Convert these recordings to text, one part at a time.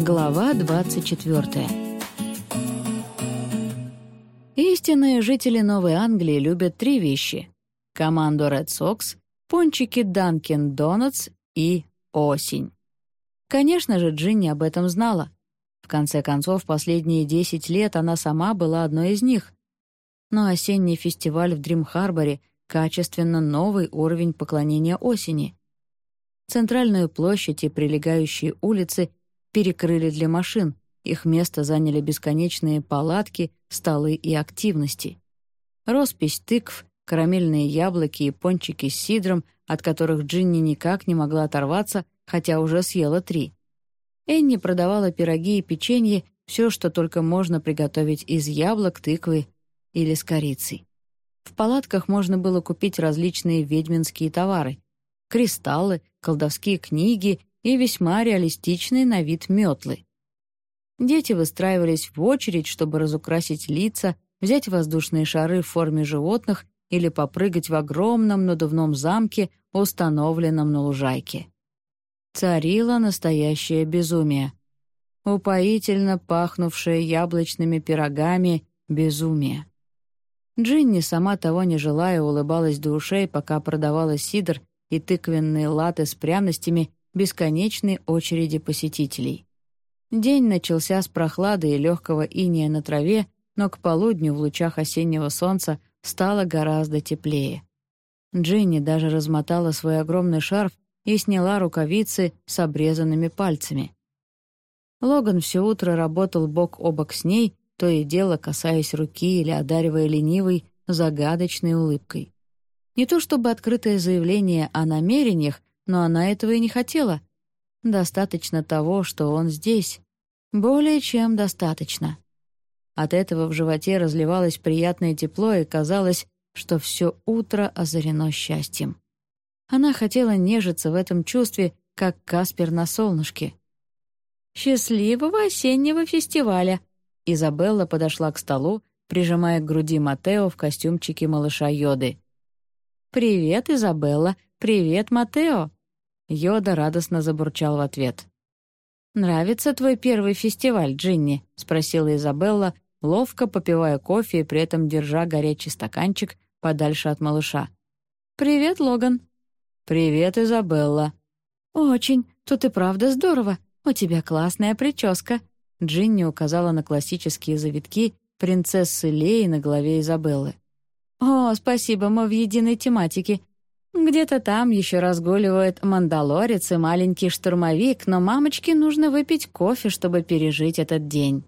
Глава 24 Истинные жители Новой Англии любят три вещи. Команду Red Sox, пончики Dunkin' Donuts и осень. Конечно же, Джинни об этом знала. В конце концов, последние 10 лет она сама была одной из них. Но осенний фестиваль в Дрим-Харборе — качественно новый уровень поклонения осени. Центральную площадь и прилегающие улицы перекрыли для машин, их место заняли бесконечные палатки, столы и активности. Роспись тыкв, карамельные яблоки и пончики с сидром, от которых Джинни никак не могла оторваться, хотя уже съела три. Энни продавала пироги и печенье, все, что только можно приготовить из яблок, тыквы или с корицей. В палатках можно было купить различные ведьминские товары — кристаллы, колдовские книги и весьма реалистичные на вид метлы. Дети выстраивались в очередь, чтобы разукрасить лица, взять воздушные шары в форме животных или попрыгать в огромном надувном замке, установленном на лужайке. Царило настоящее безумие. Упоительно пахнувшее яблочными пирогами безумие. Джинни, сама того не желая, улыбалась до ушей, пока продавала сидр и тыквенные латы с пряностями бесконечной очереди посетителей. День начался с прохлады и легкого иния на траве, но к полудню в лучах осеннего солнца стало гораздо теплее. Джинни даже размотала свой огромный шарф и сняла рукавицы с обрезанными пальцами. Логан все утро работал бок о бок с ней, то и дело касаясь руки или одаривая ленивой, загадочной улыбкой. Не то чтобы открытое заявление о намерениях, но она этого и не хотела. Достаточно того, что он здесь. Более чем достаточно. От этого в животе разливалось приятное тепло, и казалось, что все утро озарено счастьем. Она хотела нежиться в этом чувстве, как Каспер на солнышке. «Счастливого осеннего фестиваля!» Изабелла подошла к столу, прижимая к груди Матео в костюмчике малыша Йоды. «Привет, Изабелла! Привет, Матео!» Йода радостно забурчал в ответ. «Нравится твой первый фестиваль, Джинни?» — спросила Изабелла, ловко попивая кофе и при этом держа горячий стаканчик подальше от малыша. «Привет, Логан!» «Привет, Изабелла!» «Очень. Тут и правда здорово. У тебя классная прическа». Джинни указала на классические завитки принцессы Леи на голове Изабеллы. «О, спасибо, мы в единой тематике. Где-то там еще разгуливает мандалорец и маленький штурмовик, но мамочке нужно выпить кофе, чтобы пережить этот день.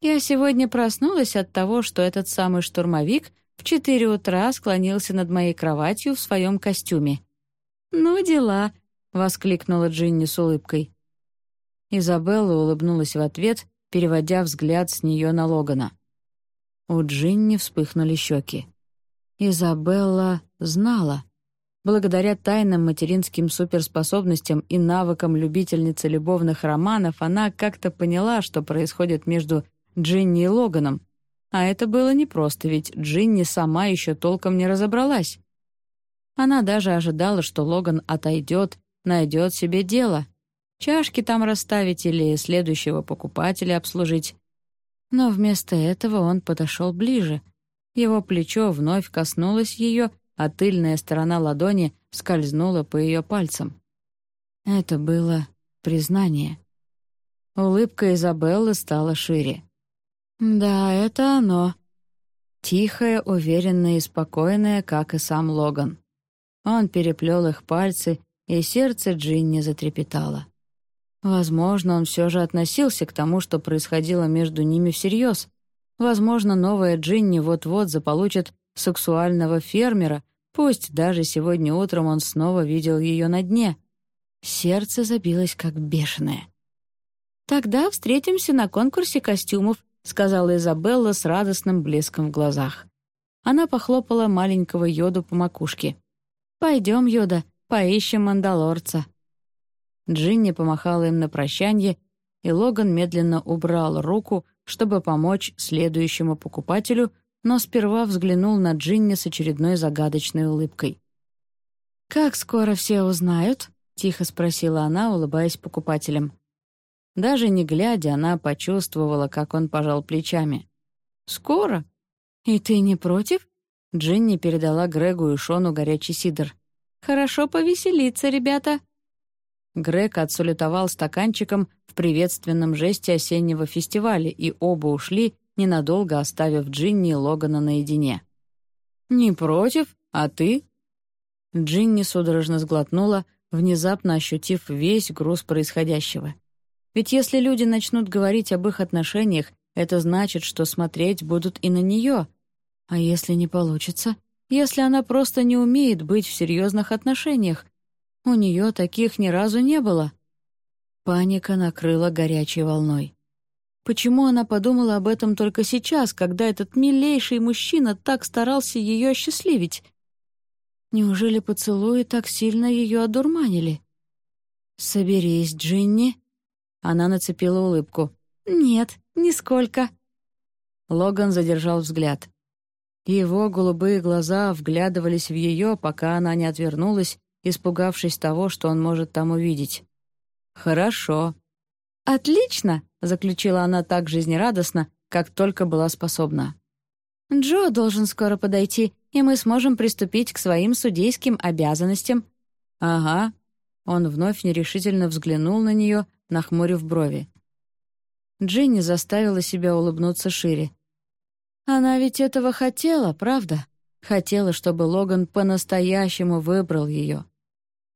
Я сегодня проснулась от того, что этот самый штурмовик в четыре утра склонился над моей кроватью в своем костюме. «Ну, дела», — воскликнула Джинни с улыбкой. Изабелла улыбнулась в ответ, переводя взгляд с нее на Логана. У Джинни вспыхнули щеки. Изабелла знала. Благодаря тайным материнским суперспособностям и навыкам любительницы любовных романов она как-то поняла, что происходит между Джинни и Логаном. А это было непросто, ведь Джинни сама еще толком не разобралась. Она даже ожидала, что Логан отойдет, найдет себе дело. Чашки там расставить или следующего покупателя обслужить. Но вместо этого он подошел ближе. Его плечо вновь коснулось ее, а тыльная сторона ладони скользнула по ее пальцам. Это было признание. Улыбка Изабеллы стала шире. «Да, это оно». Тихая, уверенная и спокойная, как и сам Логан. Он переплел их пальцы, и сердце Джинни затрепетало. Возможно, он все же относился к тому, что происходило между ними всерьез. Возможно, новая Джинни вот-вот заполучит сексуального фермера, пусть даже сегодня утром он снова видел ее на дне. Сердце забилось как бешеное. «Тогда встретимся на конкурсе костюмов», — сказала Изабелла с радостным блеском в глазах. Она похлопала маленького Йоду по макушке. «Пойдем, Йода, поищем мандалорца». Джинни помахала им на прощанье, и Логан медленно убрал руку, чтобы помочь следующему покупателю, но сперва взглянул на Джинни с очередной загадочной улыбкой. «Как скоро все узнают?» — тихо спросила она, улыбаясь покупателям. Даже не глядя, она почувствовала, как он пожал плечами. «Скоро? И ты не против?» Джинни передала Грегу и Шону горячий сидр. «Хорошо повеселиться, ребята!» Грег отсулетовал стаканчиком в приветственном жесте осеннего фестиваля, и оба ушли, ненадолго оставив Джинни и Логана наедине. «Не против? А ты?» Джинни судорожно сглотнула, внезапно ощутив весь груз происходящего. Ведь если люди начнут говорить об их отношениях, это значит, что смотреть будут и на нее. А если не получится? Если она просто не умеет быть в серьезных отношениях? У нее таких ни разу не было. Паника накрыла горячей волной. Почему она подумала об этом только сейчас, когда этот милейший мужчина так старался ее осчастливить? Неужели поцелуи так сильно ее одурманили? «Соберись, Джинни». Она нацепила улыбку. «Нет, нисколько». Логан задержал взгляд. Его голубые глаза вглядывались в ее, пока она не отвернулась, испугавшись того, что он может там увидеть. «Хорошо». «Отлично!» — заключила она так жизнерадостно, как только была способна. «Джо должен скоро подойти, и мы сможем приступить к своим судейским обязанностям». «Ага». Он вновь нерешительно взглянул на нее, нахмурив брови. Джинни заставила себя улыбнуться шире. Она ведь этого хотела, правда? Хотела, чтобы Логан по-настоящему выбрал ее.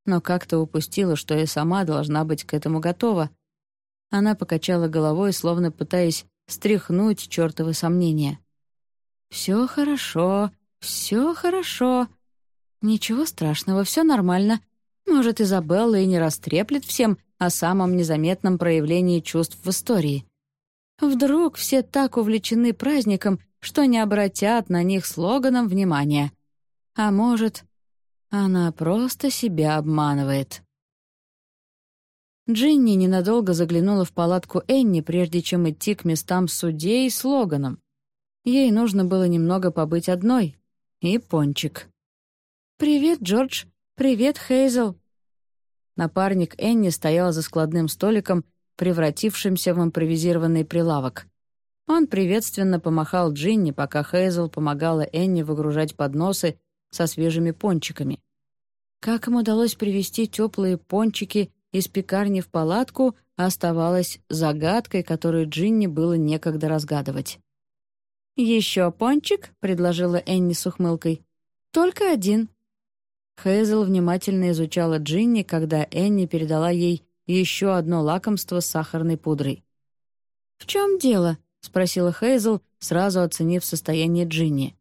Но как-то упустила, что и сама должна быть к этому готова. Она покачала головой, словно пытаясь стряхнуть чертовы сомнения. «Все хорошо, все хорошо. Ничего страшного, все нормально. Может, Изабелла и не растреплет всем о самом незаметном проявлении чувств в истории. Вдруг все так увлечены праздником, что не обратят на них слоганом внимания. А может, она просто себя обманывает. Джинни ненадолго заглянула в палатку Энни, прежде чем идти к местам судей с слоганом. Ей нужно было немного побыть одной. И пончик. «Привет, Джордж. Привет, Хейзел». Напарник Энни стоял за складным столиком, превратившимся в импровизированный прилавок. Он приветственно помахал Джинни, пока Хейзел помогала Энни выгружать подносы со свежими пончиками. Как им удалось привезти теплые пончики из пекарни в палатку, оставалось загадкой, которую Джинни было некогда разгадывать. «Еще пончик?» — предложила Энни с ухмылкой. «Только один». Хейзел внимательно изучала Джинни, когда Энни передала ей еще одно лакомство с сахарной пудрой. «В чем дело?» — спросила Хейзел, сразу оценив состояние Джинни.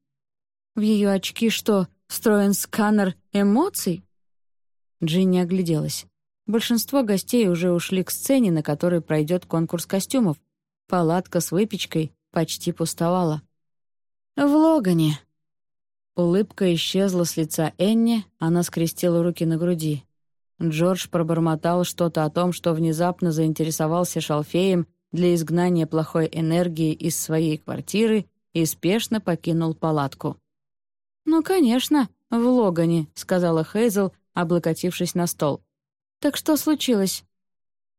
«В ее очки что, встроен сканер эмоций?» Джинни огляделась. Большинство гостей уже ушли к сцене, на которой пройдет конкурс костюмов. Палатка с выпечкой почти пустовала. «В Логане». Улыбка исчезла с лица Энни, она скрестила руки на груди. Джордж пробормотал что-то о том, что внезапно заинтересовался шалфеем для изгнания плохой энергии из своей квартиры и спешно покинул палатку. «Ну, конечно, в Логане», — сказала Хейзел, облокотившись на стол. «Так что случилось?»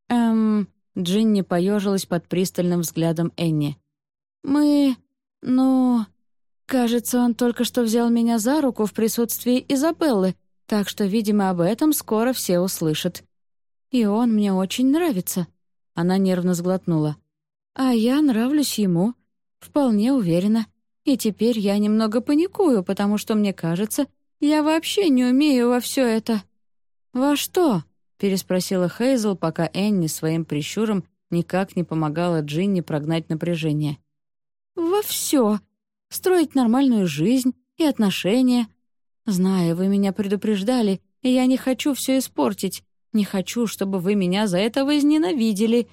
«Эм...» — Джинни поежилась под пристальным взглядом Энни. «Мы... ну...» «Кажется, он только что взял меня за руку в присутствии Изабеллы, так что, видимо, об этом скоро все услышат. И он мне очень нравится». Она нервно сглотнула. «А я нравлюсь ему. Вполне уверена. И теперь я немного паникую, потому что мне кажется, я вообще не умею во все это». «Во что?» — переспросила Хейзел, пока Энни своим прищуром никак не помогала Джинни прогнать напряжение. «Во все. Строить нормальную жизнь и отношения, Знаю, вы меня предупреждали, и я не хочу все испортить. Не хочу, чтобы вы меня за это возненавидели».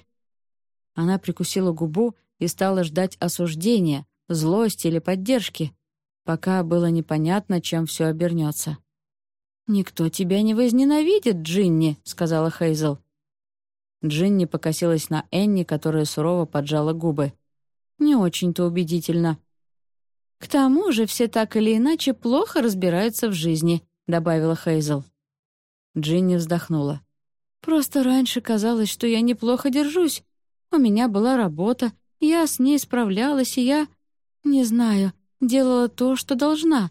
Она прикусила губу и стала ждать осуждения, злости или поддержки, пока было непонятно, чем все обернется. «Никто тебя не возненавидит, Джинни», — сказала Хейзел. Джинни покосилась на Энни, которая сурово поджала губы. «Не очень-то убедительно». «К тому же все так или иначе плохо разбираются в жизни», — добавила Хейзел. Джинни вздохнула. «Просто раньше казалось, что я неплохо держусь, У меня была работа, я с ней справлялась, и я, не знаю, делала то, что должна.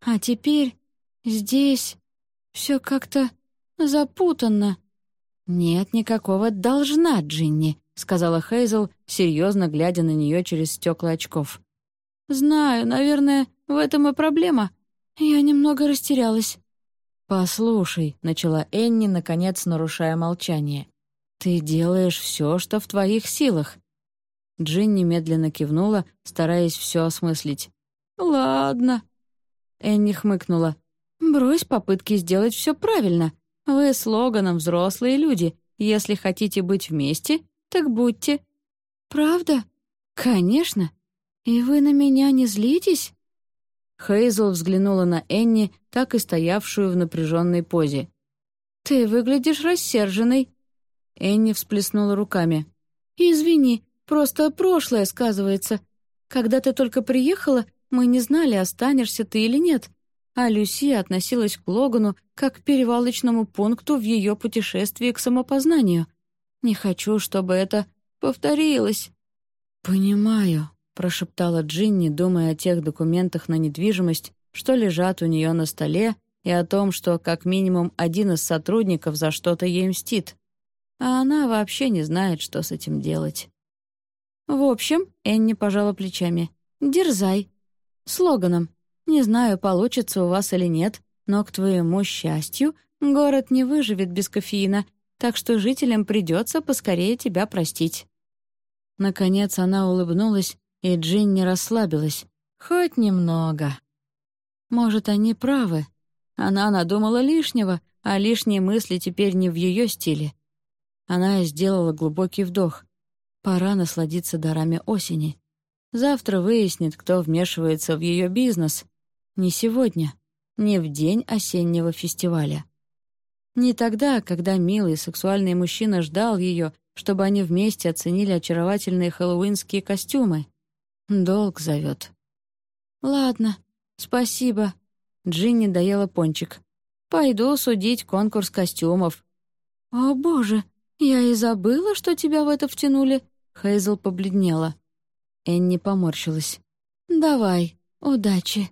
А теперь здесь все как-то запутанно». «Нет никакого «должна», Джинни», — сказала Хейзел, серьезно глядя на нее через стекла очков. «Знаю, наверное, в этом и проблема. Я немного растерялась». «Послушай», — начала Энни, наконец нарушая молчание. «Ты делаешь все, что в твоих силах». Джинни медленно кивнула, стараясь все осмыслить. «Ладно». Энни хмыкнула. «Брось попытки сделать все правильно. Вы с Логаном взрослые люди. Если хотите быть вместе, так будьте». «Правда? Конечно. И вы на меня не злитесь?» Хейзл взглянула на Энни, так и стоявшую в напряженной позе. «Ты выглядишь рассерженной». Энни всплеснула руками. «Извини, просто прошлое сказывается. Когда ты только приехала, мы не знали, останешься ты или нет. А Люси относилась к Логану как к перевалочному пункту в ее путешествии к самопознанию. Не хочу, чтобы это повторилось». «Понимаю», — прошептала Джинни, думая о тех документах на недвижимость, что лежат у нее на столе, и о том, что как минимум один из сотрудников за что-то ей мстит. А она вообще не знает, что с этим делать. «В общем», — Энни пожала плечами, — «дерзай. Слоганом. Не знаю, получится у вас или нет, но, к твоему счастью, город не выживет без кофеина, так что жителям придется поскорее тебя простить». Наконец она улыбнулась и Джинни расслабилась. Хоть немного. Может, они правы. Она надумала лишнего, а лишние мысли теперь не в ее стиле. Она сделала глубокий вдох. Пора насладиться дарами осени. Завтра выяснит, кто вмешивается в ее бизнес. Не сегодня, не в день осеннего фестиваля. Не тогда, когда милый сексуальный мужчина ждал ее, чтобы они вместе оценили очаровательные хэллоуинские костюмы. Долг зовет. «Ладно, спасибо». Джинни доела пончик. «Пойду судить конкурс костюмов». «О, боже, я и забыла, что тебя в это втянули». Хейзел побледнела. Энни поморщилась. «Давай, удачи».